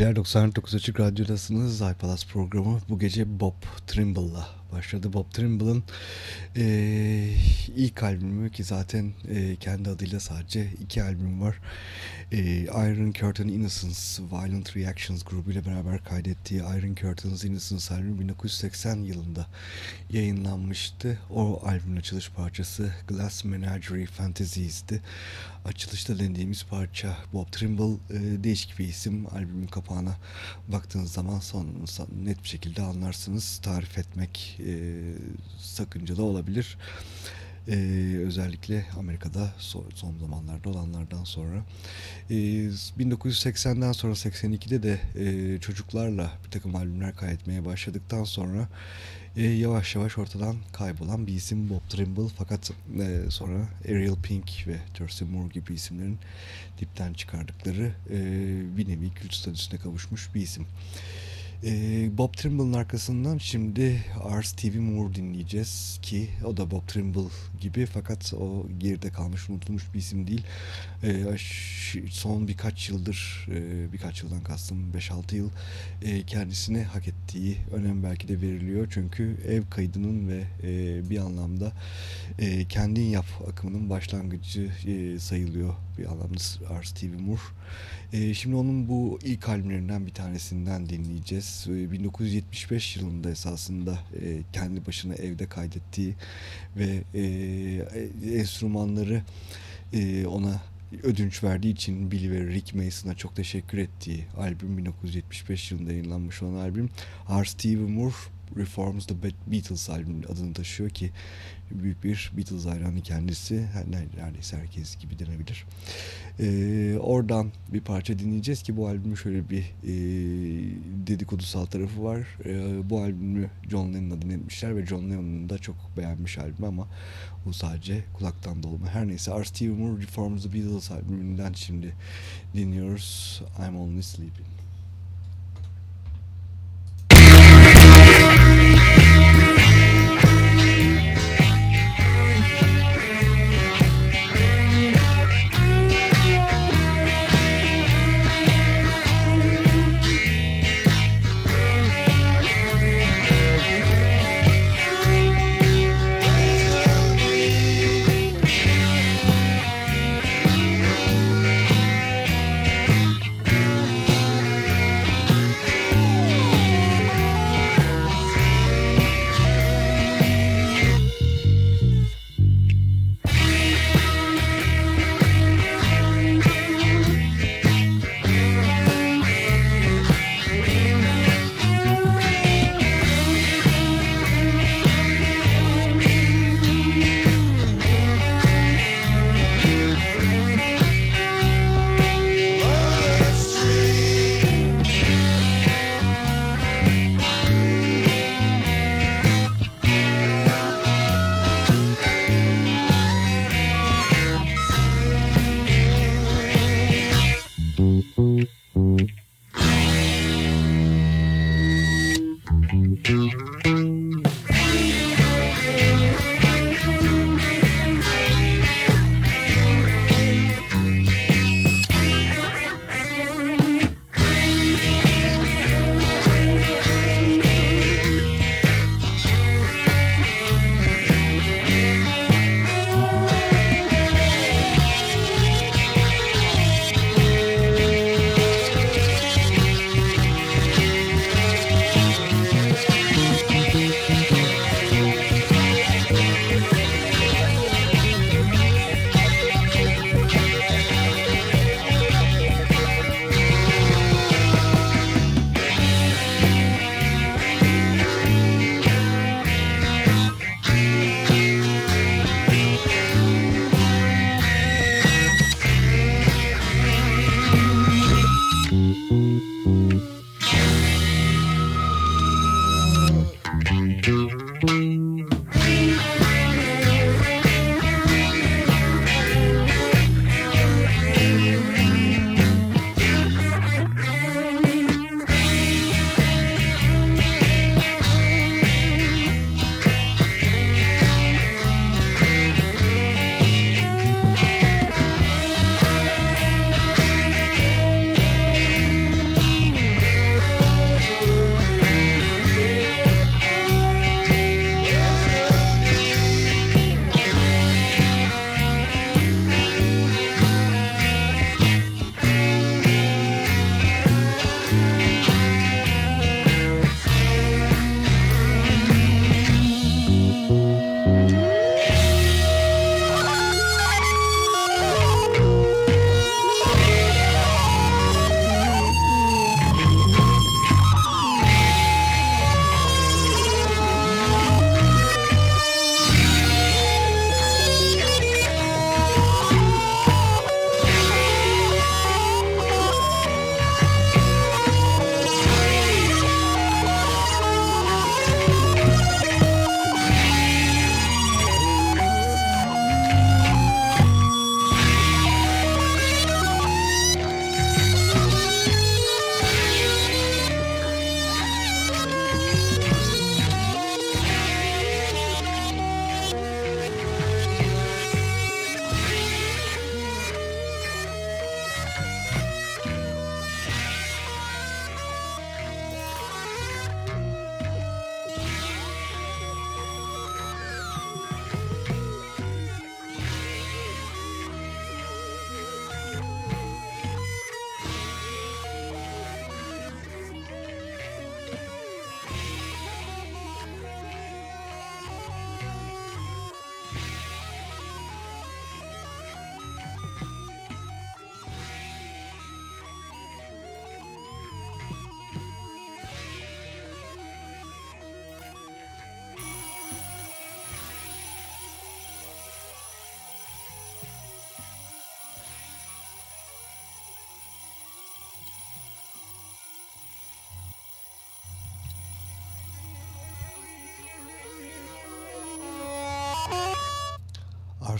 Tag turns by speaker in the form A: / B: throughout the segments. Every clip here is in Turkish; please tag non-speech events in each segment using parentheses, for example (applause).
A: geceler 99 Açık Radyo'dasınız. iPalas programı bu gece Bob Trimble'la başladı. Bob Trimble'ın e, ilk albümü ki zaten e, kendi adıyla sadece iki albüm var. E, Iron Curtain Innocence Violent Reactions grubuyla beraber kaydettiği Iron Curtain's Innocence albümü 1980 yılında yayınlanmıştı. O albümün açılış parçası Glass Menagerie Fantasies'ti. Açılışta denediğimiz parça Bob Trimble e, değişik bir isim. Albümün kapağına baktığınız zaman son, son net bir şekilde anlarsınız. Tarif etmek e, sakıncalı olabilir. Ee, özellikle Amerika'da son, son zamanlarda olanlardan sonra. Ee, 1980'den sonra 82'de de e, çocuklarla bir takım albümler kaydetmeye başladıktan sonra e, yavaş yavaş ortadan kaybolan bir isim Bob Trimble fakat e, sonra Ariel Pink ve Thurston Moore gibi isimlerin dipten çıkardıkları e, bir nevi kült statüsüne kavuşmuş bir isim. Ee, Bob Trimble'ın arkasından şimdi Ars TV Moore dinleyeceğiz ki o da Bob Trimble gibi fakat o geride kalmış unutulmuş bir isim değil. Ee, son birkaç yıldır e, birkaç yıldan kastım 5-6 yıl e, kendisine hak ettiği önem belki de veriliyor. Çünkü ev kaydının ve e, bir anlamda kendin yap akımının başlangıcı sayılıyor bir anlamda Ars TV Moore. E, şimdi onun bu ilk albümlerinden bir tanesinden dinleyeceğiz. E, 1975 yılında esasında e, kendi başına evde kaydettiği ve e, enstrümanları e, ona ödünç verdiği için Billy ve Rick Mason'a çok teşekkür ettiği albüm 1975 yılında yayınlanmış olan albüm R. Steve Moore Reforms the Beatles albümünün adını taşıyor ki büyük bir Beatles hayranı kendisi. Neredeyse herkes gibi denebilir. Ee, oradan bir parça dinleyeceğiz ki bu albümün şöyle bir e, dedikodusal tarafı var. E, bu albümü John Lennon'ın adını etmişler ve John Lennon'ın da çok beğenmiş albüm ama bu sadece kulaktan dolma. Her neyse R. Steve Moore Reforms the Beatles albümünden şimdi dinliyoruz. I'm Only Sleeping.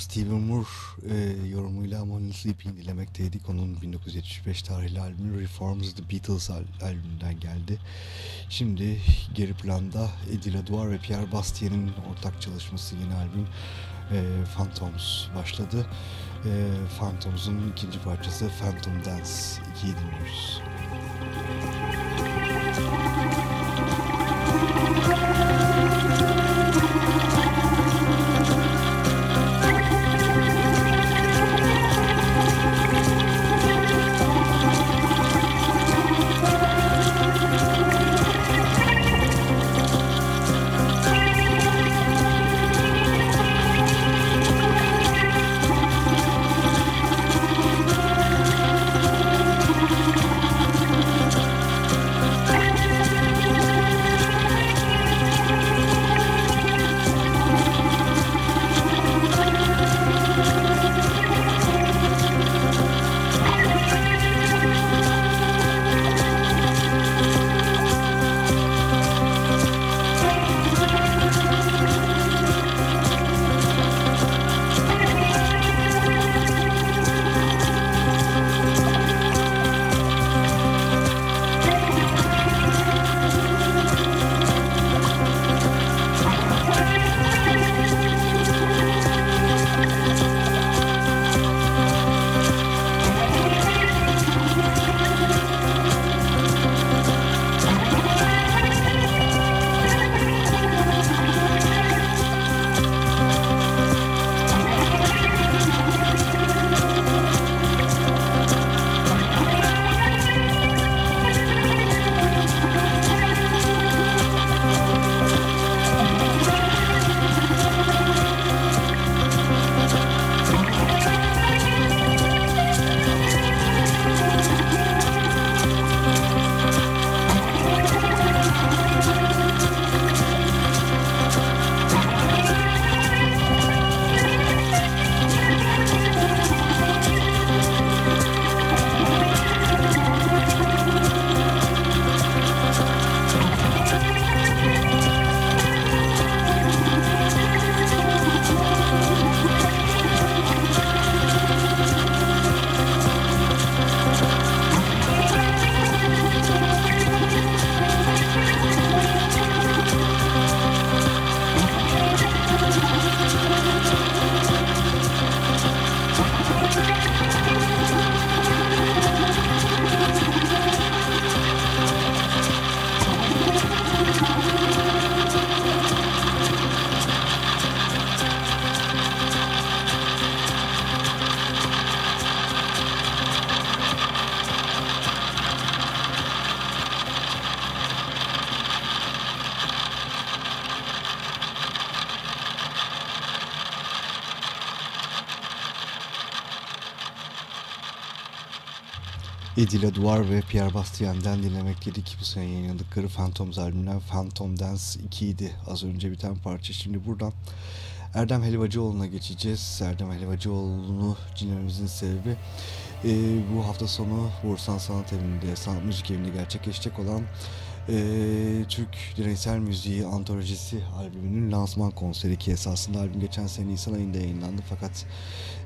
A: Stephen Moore e, yorumuyla Morning Sleeping dilemekteydik. Onun 1975 tarihli albümü Reforms The Beatles al albümünden geldi. Şimdi geri planda Eddie LaDouar ve Pierre Bastien'in ortak çalışması yeni albüm e, Phantoms başladı. E, Phantoms'un ikinci parçası Phantom Dance 2'yi dinliyoruz. Edila Duvar ve Pierre Bastien'den dinlemekteydik. Bu sene yayınladıkları Phantoms albümünden Phantom Dance 2 idi. Az önce biten parça. Şimdi buradan Erdem Helvacıoğlu'na geçeceğiz. Erdem Helvacıoğlu'nu dinlememizin sebebi e, bu hafta sonu Bursan Sanat Evi'nde, Sanat Müzik Evi'nde gerçekleşecek olan e, Türk Direysel Müziği Antolojisi albümünün lansman konseri ki esasında albüm geçen sene Nisan ayında yayınlandı fakat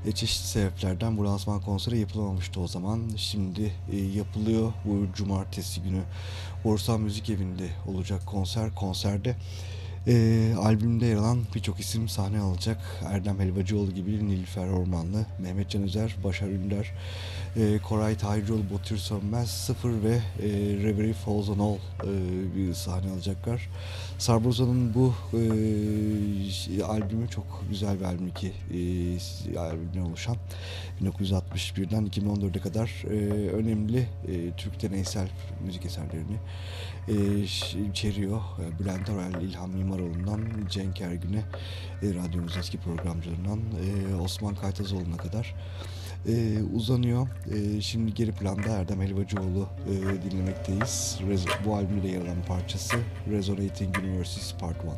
A: e, çeşitli sebeplerden bu lansman konseri yapılamamıştı o zaman. Şimdi e, yapılıyor bu cumartesi günü Borsan Müzik Evi'nde olacak konser. Konserde e, albümde yer alan birçok isim sahne alacak. Erdem Helvacıoğlu gibi Nilüfer Ormanlı, Mehmet Can Özer, Başar Ünder, e, Koray Tahircioğlu, Botur Sönmez, Sıfır ve e, Reverie Falls on All e, bir sahne alacaklar. Sarboza'nın bu e, albümü çok güzel bir albüm ki e, albümden oluşan 1961'den 2014'e kadar e, önemli e, Türk deneysel müzik eserlerini e, içeriyor. E, Bülent Arel, İlhan Mimaroğlu'ndan Cenk Ergün'e, e, radyomuz eski programcılarından e, Osman Kaytazoğlu'na kadar e, uzanıyor. E, şimdi geri planda Erdem Helvacıoğlu e, dinlemekteyiz. Rez bu albümde yer alan parçası Resonating Universes Part 1.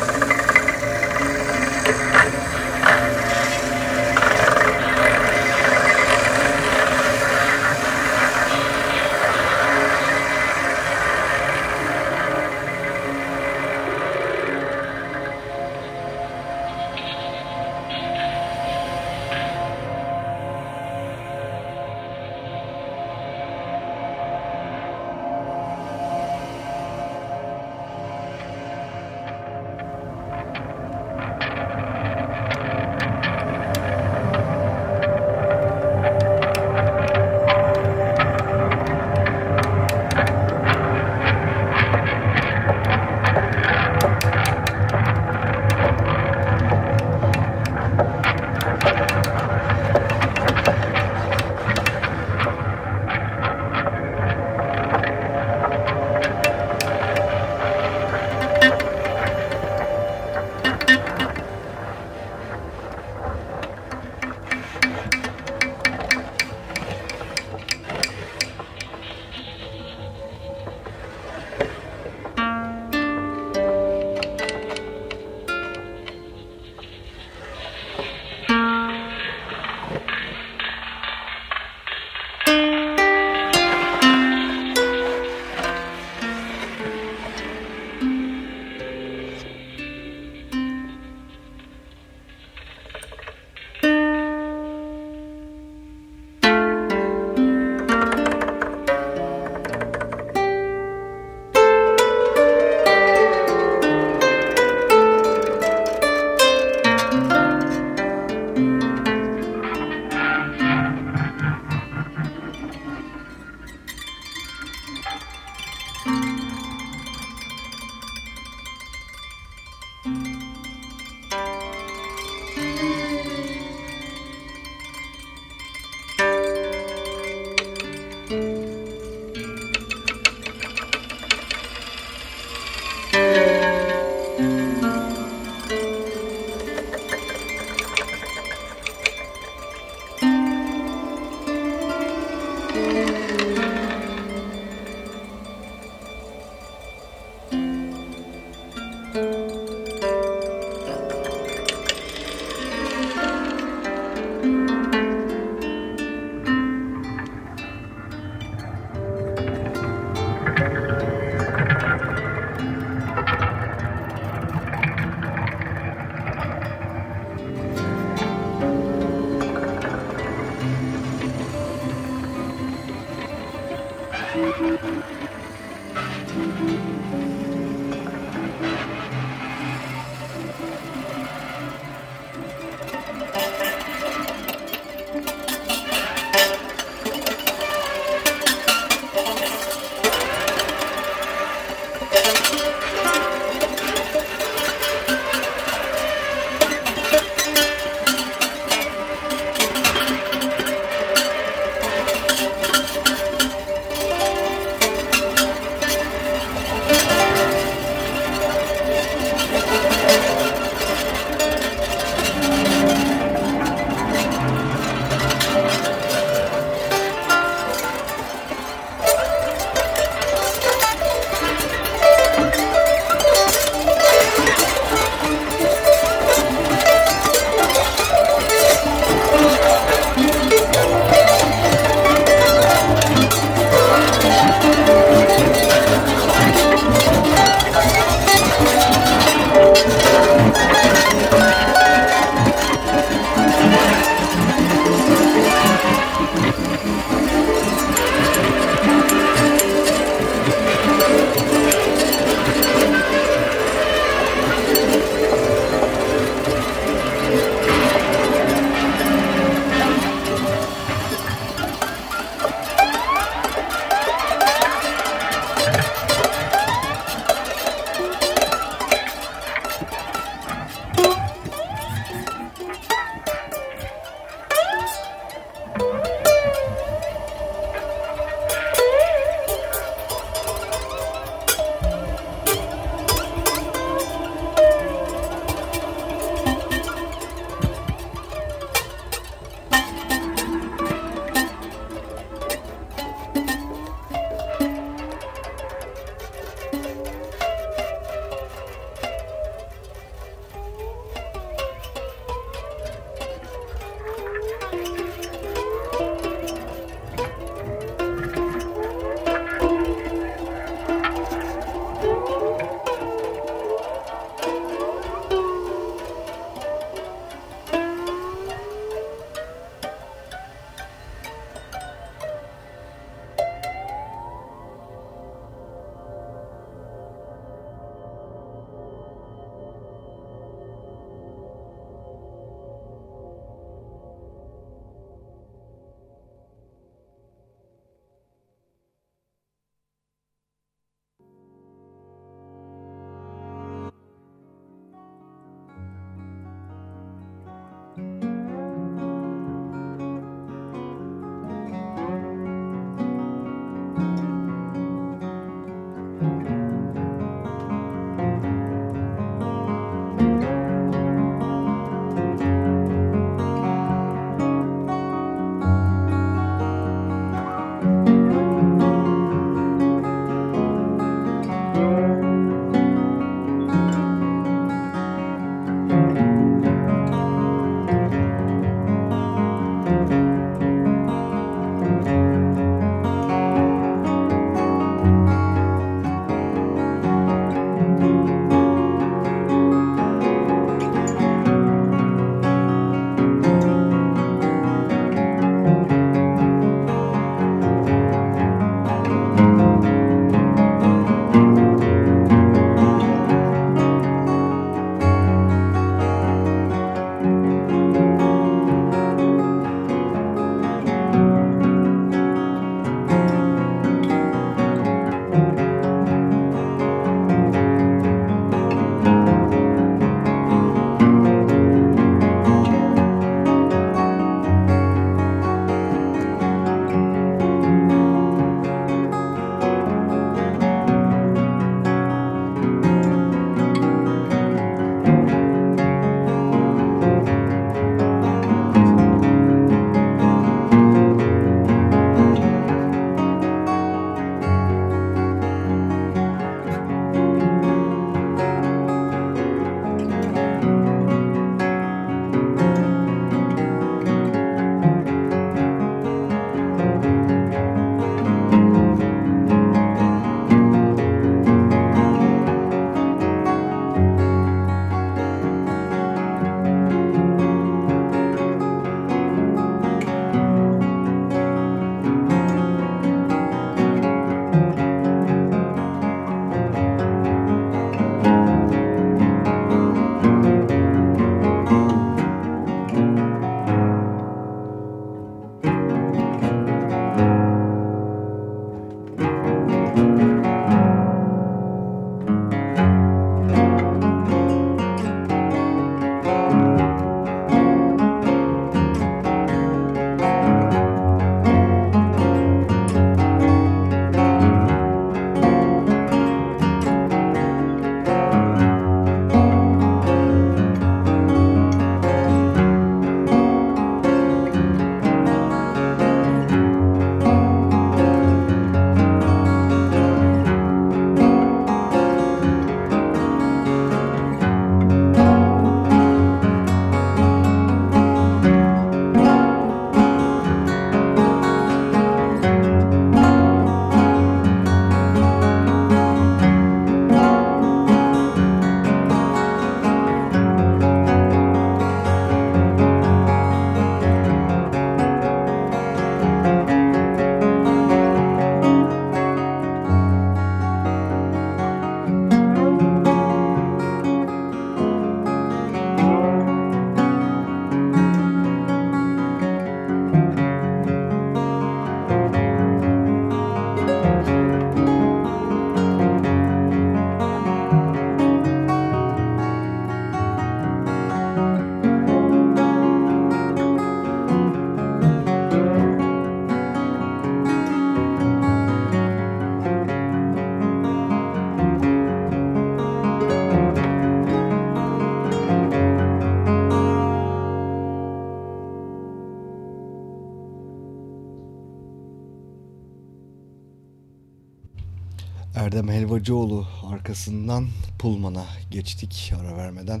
A: arkasından Pulman'a geçtik ara vermeden.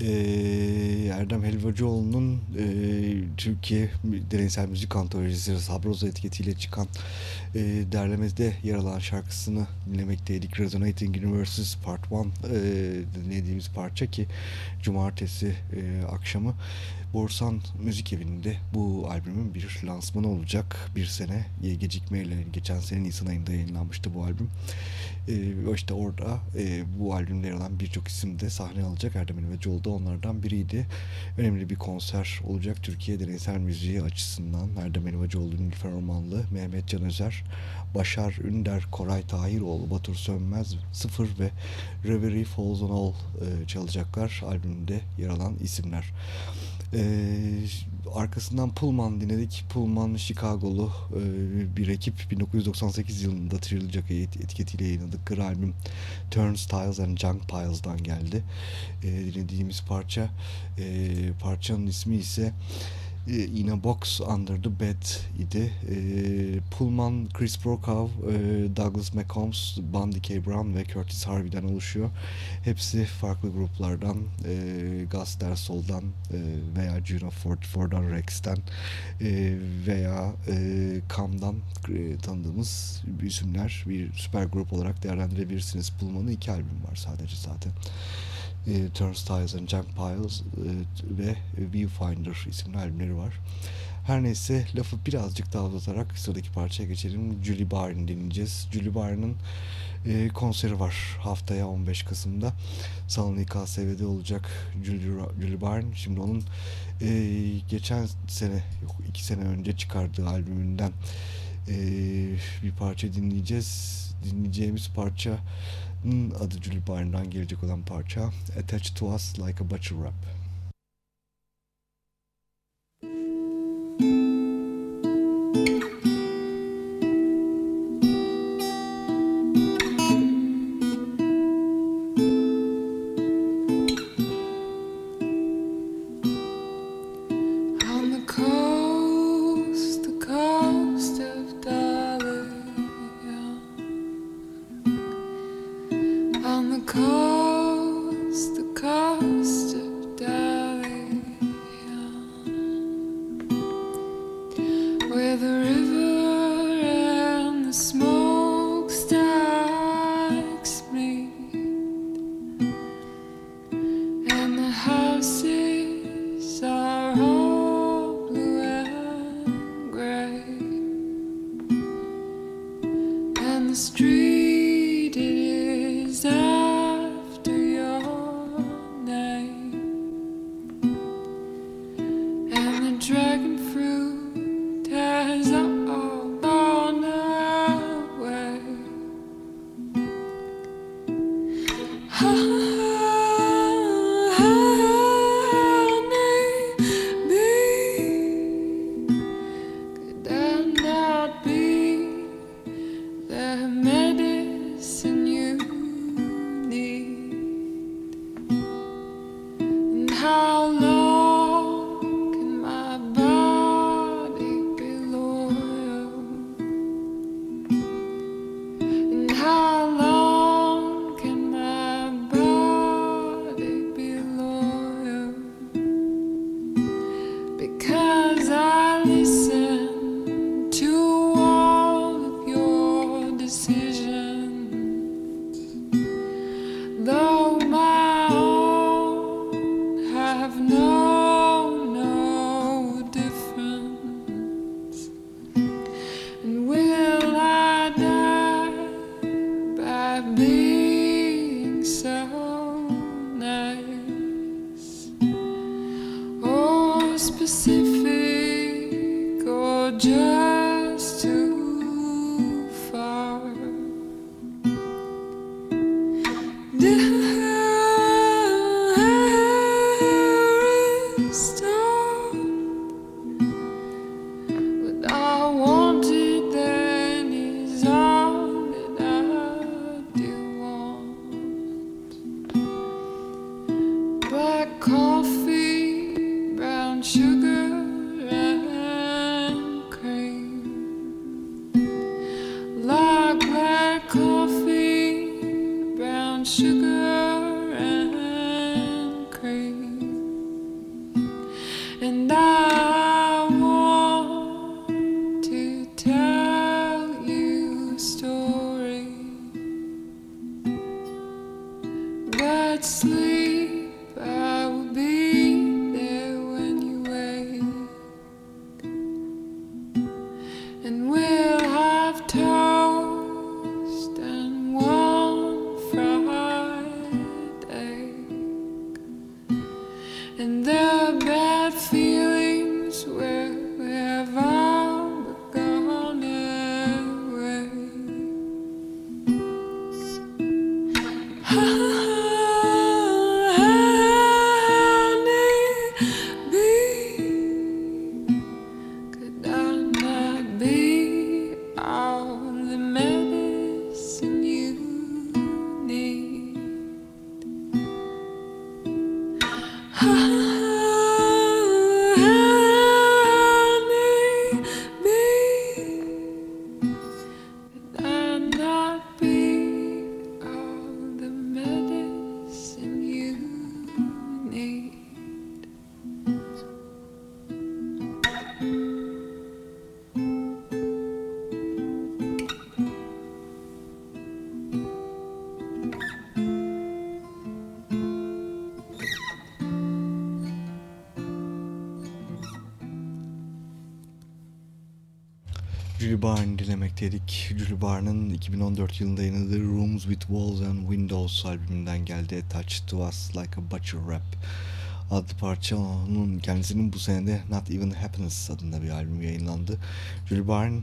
A: Ee, Erdem Helvacıoğlu'nun e, Türkiye Deneysel Müzik Antolojisi Sabroza etiketiyle çıkan e, derlemede yer alan şarkısını dinlemekteydik. Resonating Universes Part 1 e, dinlediğimiz parça ki cumartesi e, akşamı Borsan Müzik Evi'nde bu albümün bir lansmanı olacak. Bir sene gecikmeyle geçen sene Nisan ayında yayınlanmıştı bu albüm. E, işte orada e, bu albümde yer birçok isim de sahne alacak. Erdem ve Joel da onlardan biriydi. Önemli bir konser olacak Türkiye deneysel müziği açısından. Erdem ve Joel, Nilüfer Ormanlı, Mehmet Can Özer, Başar Ünder, Koray Tahiroğlu, Batur Sönmez, Sıfır ve Reverie Falls on All e, çalacaklar. Albümde yer alan isimler. Ee, arkasından Pullman dinledik. Pullman Chicago'lu e, bir ekip 1998 yılında Trilogy etiketiyle yayınladıkları albüm Turnstiles and Junk Piles'dan geldi. E, dinlediğimiz parça e, parçanın ismi ise e, In a Box Under the Bed idi. E, Pullman, Chris Brokaw, e, Douglas McCombs, Bundy K. Brown ve Curtis Harvey'den oluşuyor. Hepsi farklı gruplardan, e, Gus Dersol'dan e, veya Juno 44'dan Rex'ten e, veya e, Cam'dan e, tanıdığımız isimler bir süper grup olarak değerlendirebilirsiniz. Pullman'ın iki albüm var sadece zaten e, Turnstiles and Junk Piles e, ve Viewfinder isimli albümleri var. Her neyse lafı birazcık daha uzatarak sıradaki parçaya geçelim. Julie Barnes dinleyeceğiz. Julie Barnes'ın e, konseri var haftaya 15 Kasım'da. Salon İKSV'de olacak Julie, Julie Barnes. Şimdi onun e, geçen sene, yok iki sene önce çıkardığı albümünden e, bir parça dinleyeceğiz. Dinleyeceğimiz parça adı Julie Barnes'dan gelecek olan parça Attached to Us Like a Butcher Wrap. Barnes'ın 2014 yılında yayınladığı Rooms with Walls and Windows albümünden geldi. Touch to Us Like a Butcher Rap adlı parça onun kendisinin bu senede Not Even Happiness adında bir albüm yayınlandı. Julie Barnes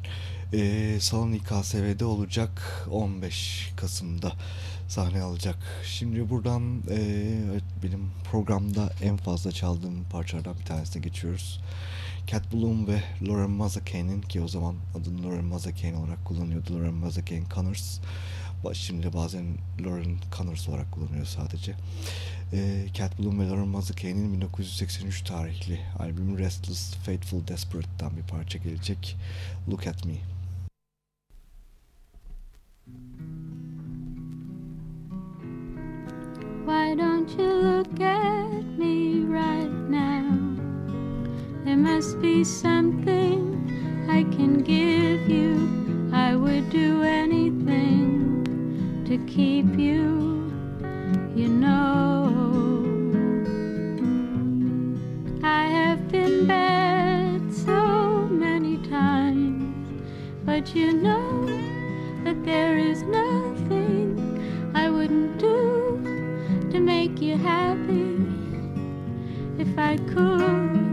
A: e, Salon İKSV'de olacak 15 Kasım'da sahne alacak. Şimdi buradan e, benim programda en fazla çaldığım parçalardan bir tanesine geçiyoruz. Cat Bloom ve Lauren Mazzacane'in ki o zaman adını Lauren Mazzacane olarak kullanıyordu. Lauren Mazzacane Connors. Şimdi bazen Lauren Connors olarak kullanıyor sadece. E, Cat Bloom ve Lauren Mazzacane'in 1983 tarihli albümü Restless Faithful Desperate'dan bir parça gelecek. Look at Me.
B: Why don't you look at me right? There must be something I can give you. I would do anything to keep you, you know. I have been bad so many times, but you know that there is nothing I wouldn't do to make you happy if I could.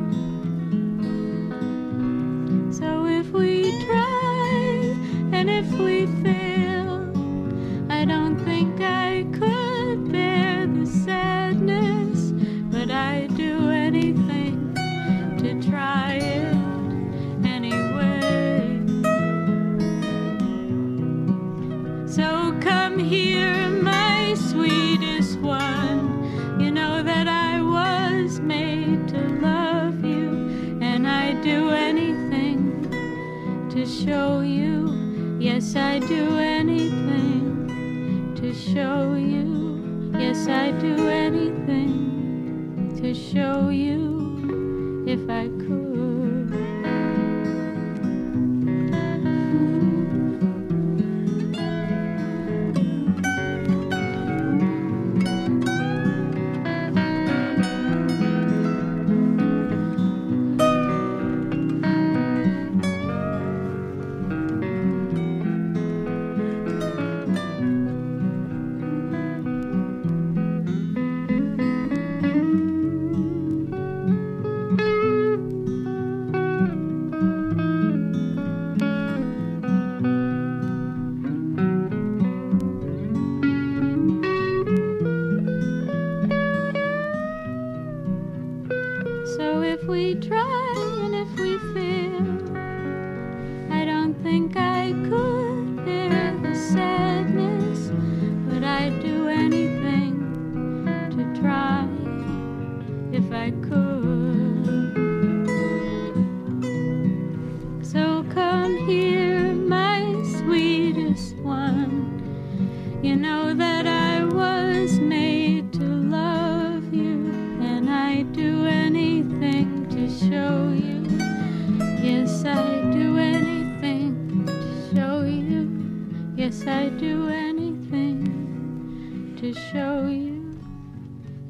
B: to show you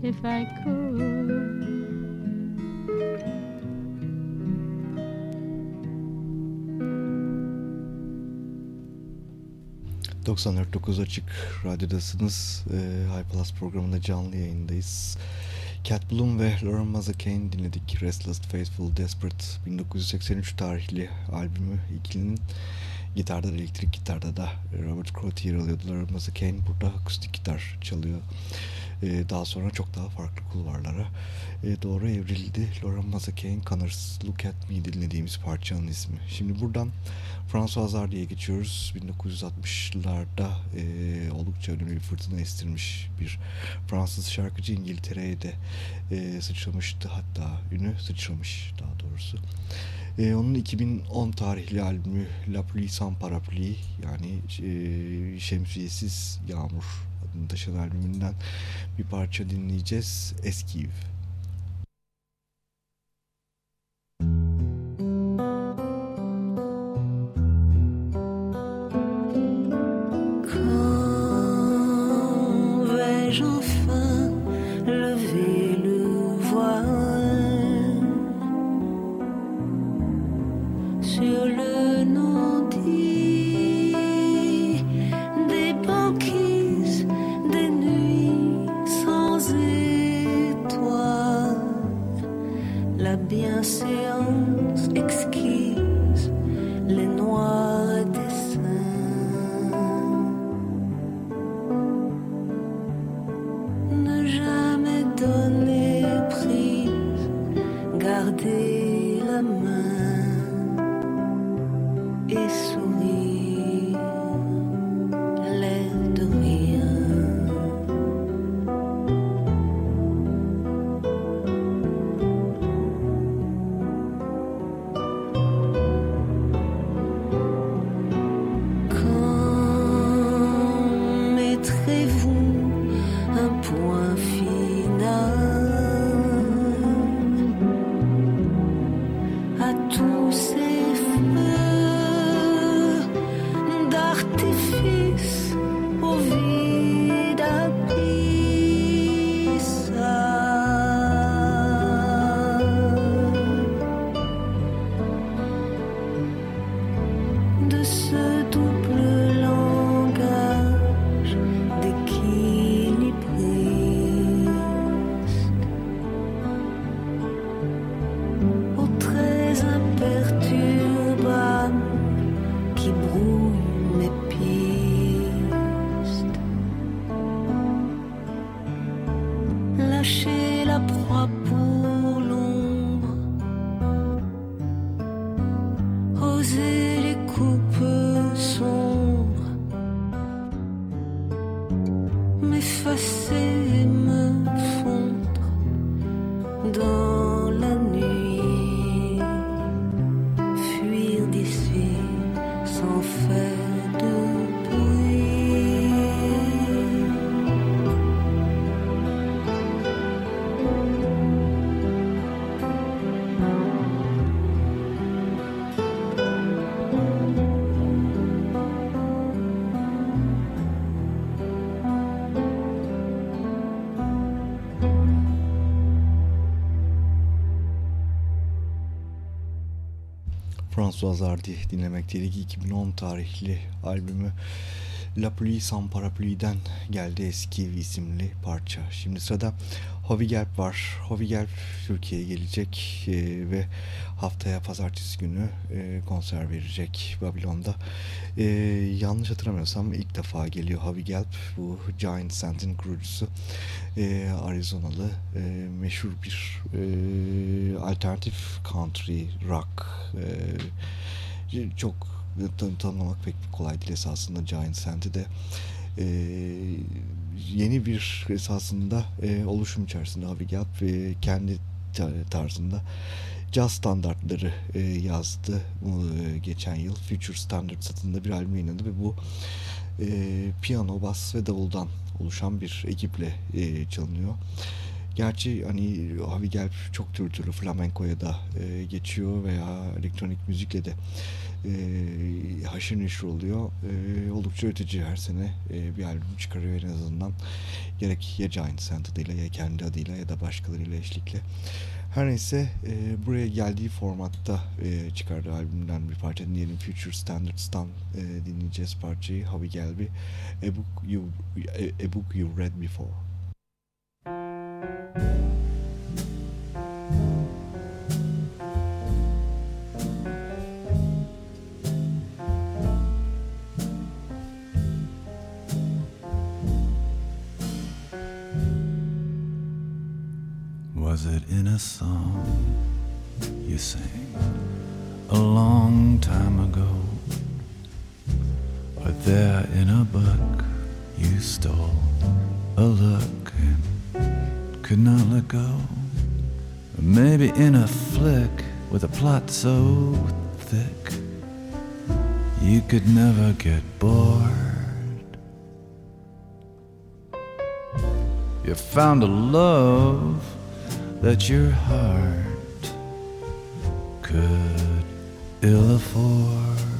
B: if I could.
A: ...94.9 Açık Radyo'dasınız. E, High Plus programında canlı yayındayız. Cat Bloom ve Lauren Mazakane dinledik. Restless, Faithful, Desperate 1983 tarihli albümü ikilinin gitarda da elektrik gitarda da Robert Crotty yer alıyordu. Lauren Mazakane burada akustik gitar çalıyor. E, daha sonra çok daha farklı kulvarlara e, doğru evrildi. Lauren Mazakane, Connors, Look At Me dinlediğimiz parçanın ismi. Şimdi buradan François Hardy'ye geçiyoruz. 1960'larda e, oldukça önemli bir fırtına estirmiş bir Fransız şarkıcı İngiltere'ye de e, sıçramıştı. Hatta ünü sıçramış daha doğrusu. E, onun 2010 tarihli albümü La Pluie Sans Parapluie yani e, Şemsiyesiz Yağmur adını taşıyan albümünden bir parça dinleyeceğiz. Eskiv. see. François Hardy dinlemekteydik. 2010 tarihli albümü La Pluie Sans Parapluie'den geldi eski isimli parça. Şimdi sırada Hovi Gelp var. Hovi Gelp Türkiye'ye gelecek e, ve haftaya pazartesi günü e, konser verecek Babilon'da. E, yanlış hatırlamıyorsam ilk defa geliyor Hovi Gelp. Bu Giant Sand'in kurucusu. E, Arizonalı e, meşhur bir e, alternatif country rock e, çok tanımlamak pek kolay değil esasında Giant Sand'i de e, yeni bir esasında e, oluşum içerisinde Avi Gelb ve kendi tarzında caz standartları e, yazdı e, geçen yıl Future Standards adında bir albüm yayınladı ve bu e, piyano, bas ve davuldan oluşan bir ekiple e, çalınıyor. Gerçi hani Avi Gelb çok tür türlü flamenkoya da e, geçiyor veya elektronik müzikle de e, haşır neşir oluyor. E, oldukça öteci her sene e, bir albüm çıkarıyor en azından. Gerek ya Giant Sand adıyla ya kendi adıyla ya da başkalarıyla eşlikle. Her neyse e, buraya geldiği formatta e, çıkardığı albümden bir parça dinleyelim. Future Standards'tan e, dinleyeceğiz parçayı. Havi Gelbi. A Book You, a, book you Read Before.
C: Was it in a song you sang a long time ago? Or there in a book you stole a look could not let go? Maybe in a flick with a plot so thick you could never get bored. You found a love that your heart could ill afford.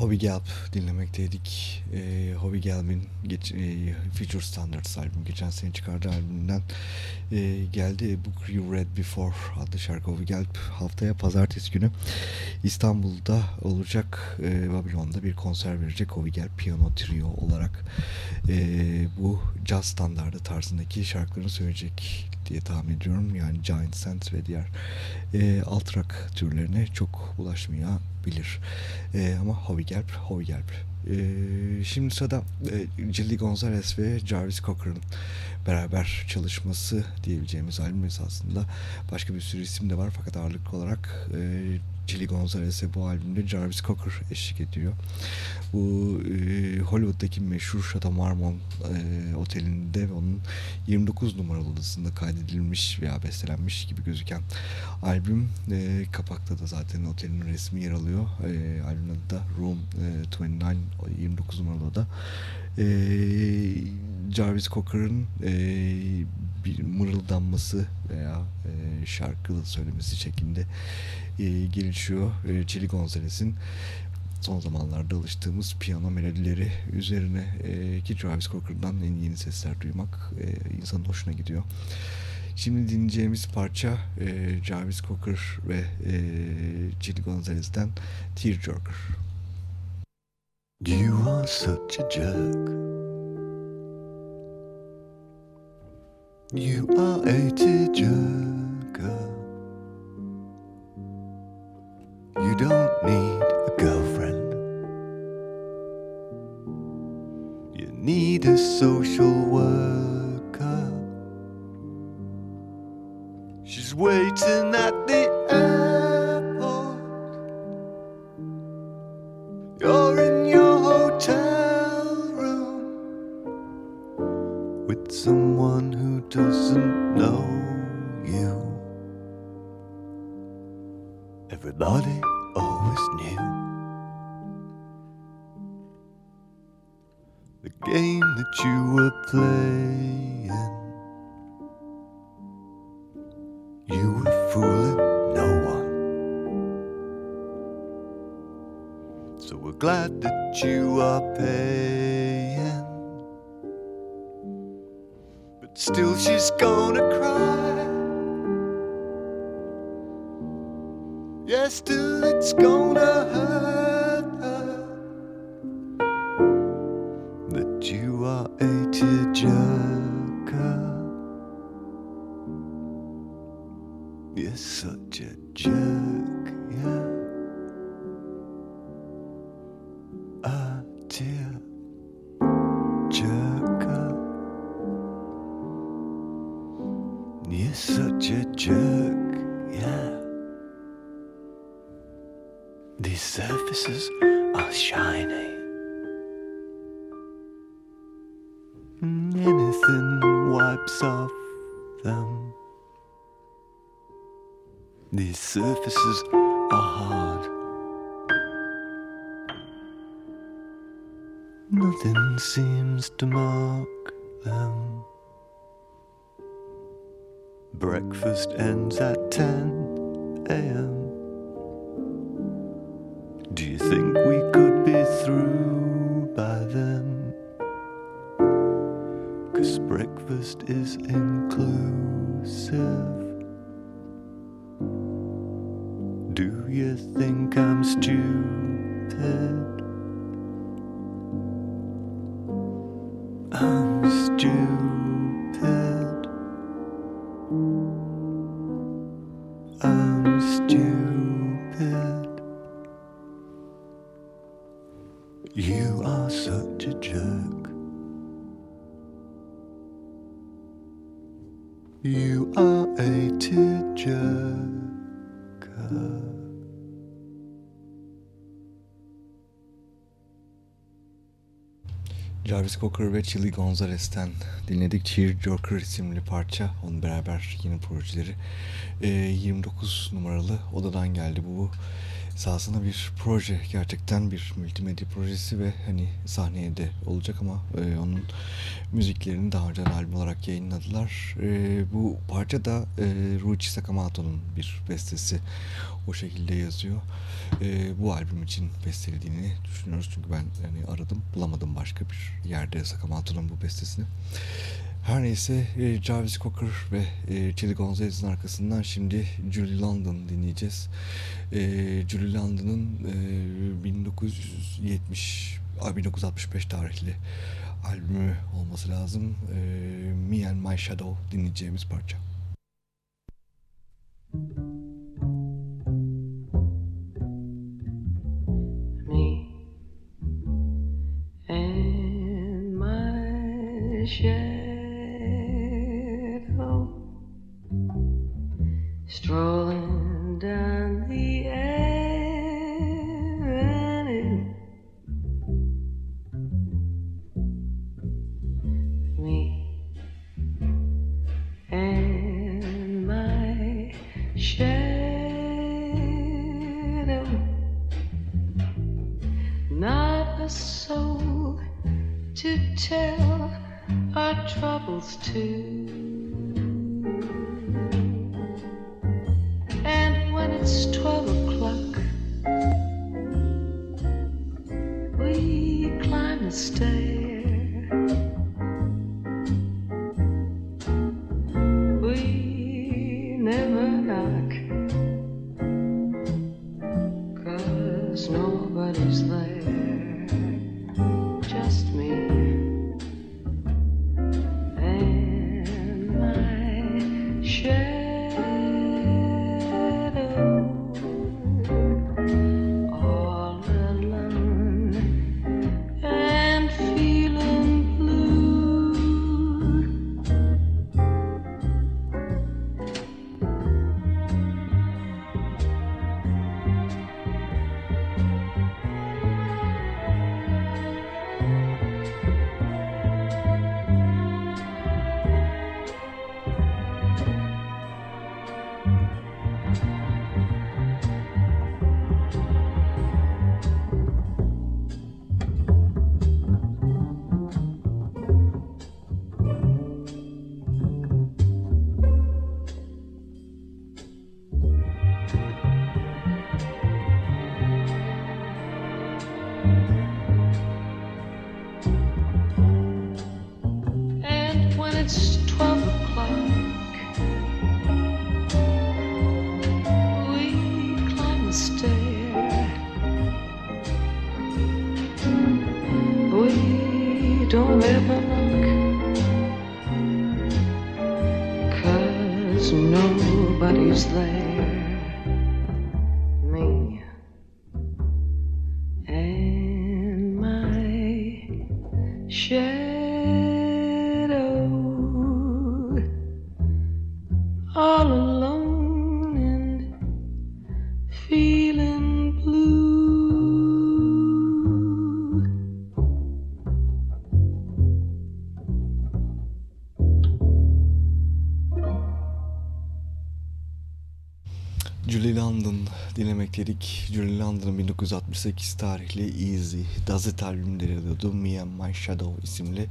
A: Hobby Gelb dinlemekteydik. Ee, Hobby geç, e, Future Standards albüm geçen sene çıkardığı albümünden e, geldi. Book You Read Before adlı şarkı Hobby Gelb haftaya pazartesi günü İstanbul'da olacak e, Babylon'da bir konser verecek Hobby Gelb Piyano Trio olarak e, bu jazz standardı tarzındaki şarkılarını söyleyecek diye tahmin ediyorum. Yani Giant Sense ve diğer e, alt rock türlerine çok bulaşmayabilir. E, ama Gelb, Hobby Gelb. E, şimdi sırada e, Jilly Gonzalez ve Jarvis Cocker'ın beraber çalışması diyebileceğimiz albüm esasında başka bir sürü isim de var fakat ağırlıklı olarak e, Jilly Gonzalez'e bu albümde Jarvis Cocker eşlik ediyor. Bu e, Hollywood'daki meşhur Chateau Marmont e, otelinde ve onun 29 numaralı odasında kaydedilmiş veya bestelenmiş gibi gözüken albüm e, kapakta da zaten otelin resmi yer alıyor. E, albümün adı da Room e, 29 29 numaralı oda. E, Jarvis Cocker'ın e, bir mırıldanması veya e, şarkı söylemesi şeklinde e, gelişiyor. E, Chili Gonzalez'in son zamanlarda alıştığımız piyano melodileri üzerine e, ki Travis Cocker'dan en yeni sesler duymak e, insanın hoşuna gidiyor. Şimdi dinleyeceğimiz parça e, Jarvis Cocker ve e, Chili Gonzalez'den Tearjerker.
D: You are such a jerk. You are a tearjerker. You don't need a girlfriend. You need a social worker. She's waiting at the airport.
A: Jarvis Cocker ve Chili Gonzalez'ten dinledik Tearjerker isimli parça. Onun beraber yeni projeleri. Ee, 29 numaralı odadan geldi bu. Sahasında bir proje gerçekten bir multimedya projesi ve hani sahneye de olacak ama e, onun müziklerini daha önce albüm olarak yayınladılar. E, bu parça da e, Ruichi Sakamoto'nun bir bestesi. O şekilde yazıyor. E, bu albüm için bestelediğini düşünüyoruz çünkü ben yani aradım bulamadım başka bir yerde Sakamoto'nun bu bestesini. Her neyse e, Jarvis Cocker ve e, Chili Gonzalez'in arkasından şimdi Julie London dinleyeceğiz. E, Julie London'ın e, 1970 ay, 1965 tarihli albümü olması lazım. E, Me and My Shadow dinleyeceğimiz parça.
E: me and my shadow strolling down the avenue. Me and my shadow not a soul to tell our troubles to.
A: stay. Dinlemekteydik. Julie London'ın 1968 tarihli Easy, Does It albümleri yazıyordu. Me and My Shadow isimli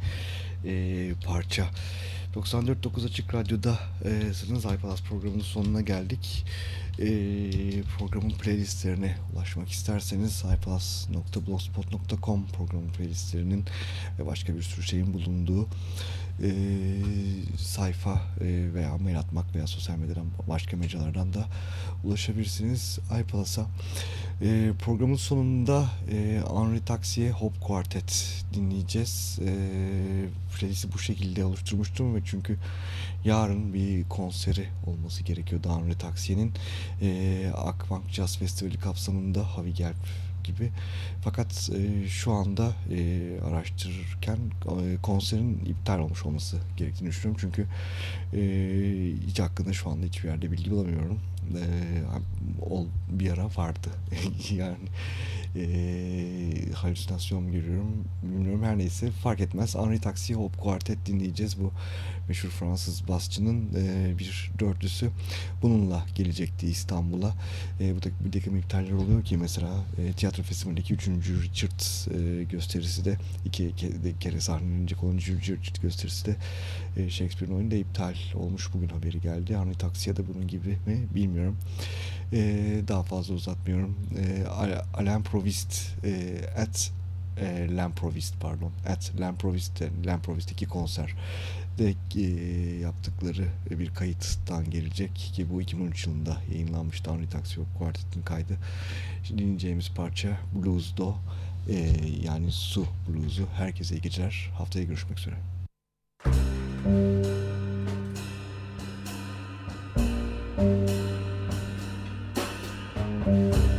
A: e, parça. 94.9 Açık Radyo'da e, Sınız programının sonuna geldik. E, programın playlistlerine ulaşmak isterseniz iPalaz.blogspot.com programın playlistlerinin ve başka bir sürü şeyin bulunduğu e, sayfa e, veya mail atmak veya sosyal medyadan başka mecralardan da ulaşabilirsiniz iPalas'a. E, programın sonunda e, Henri Taxi'ye Hop Quartet dinleyeceğiz. E, playlisti bu şekilde oluşturmuştum ve çünkü yarın bir konseri olması gerekiyordu Henri Taxi'nin e, Akbank Jazz Festivali kapsamında Havi Gelp gibi. Fakat e, şu anda e, araştırırken e, konserin iptal olmuş olması gerektiğini düşünüyorum. Çünkü e, hiç hakkında şu anda hiçbir yerde bilgi bulamıyorum. E, bir ara vardı. (laughs) yani e, halüsinasyon görüyorum bilmiyorum. Her neyse fark etmez. Henri Taxi Hop Quartet dinleyeceğiz. Bu meşhur Fransız basçının e, bir dörtlüsü bununla gelecekti İstanbul'a. E, bu da bir takım iptaller oluyor ki mesela e, tiyatro festivalindeki 3. Richard e, gösterisi de iki kere, sahnelenecek olan 3. Richard gösterisi de e, Shakespeare'in oyunu da iptal olmuş. Bugün haberi geldi. Henri Taxi'ye de bunun gibi mi bilmiyorum. E, daha fazla uzatmıyorum. Ee, e, Alain e, at e, Lamprovist pardon. At Lamprovist'te Lamprovist'teki konser de e, yaptıkları bir kayıttan gelecek ki bu 2013 yılında yayınlanmış Downey Taxi Quartet'in kaydı. Şimdi dinleyeceğimiz parça Blues Do ee, yani Su Blues'u. Herkese iyi geceler. Haftaya görüşmek üzere.
F: Müzik thank you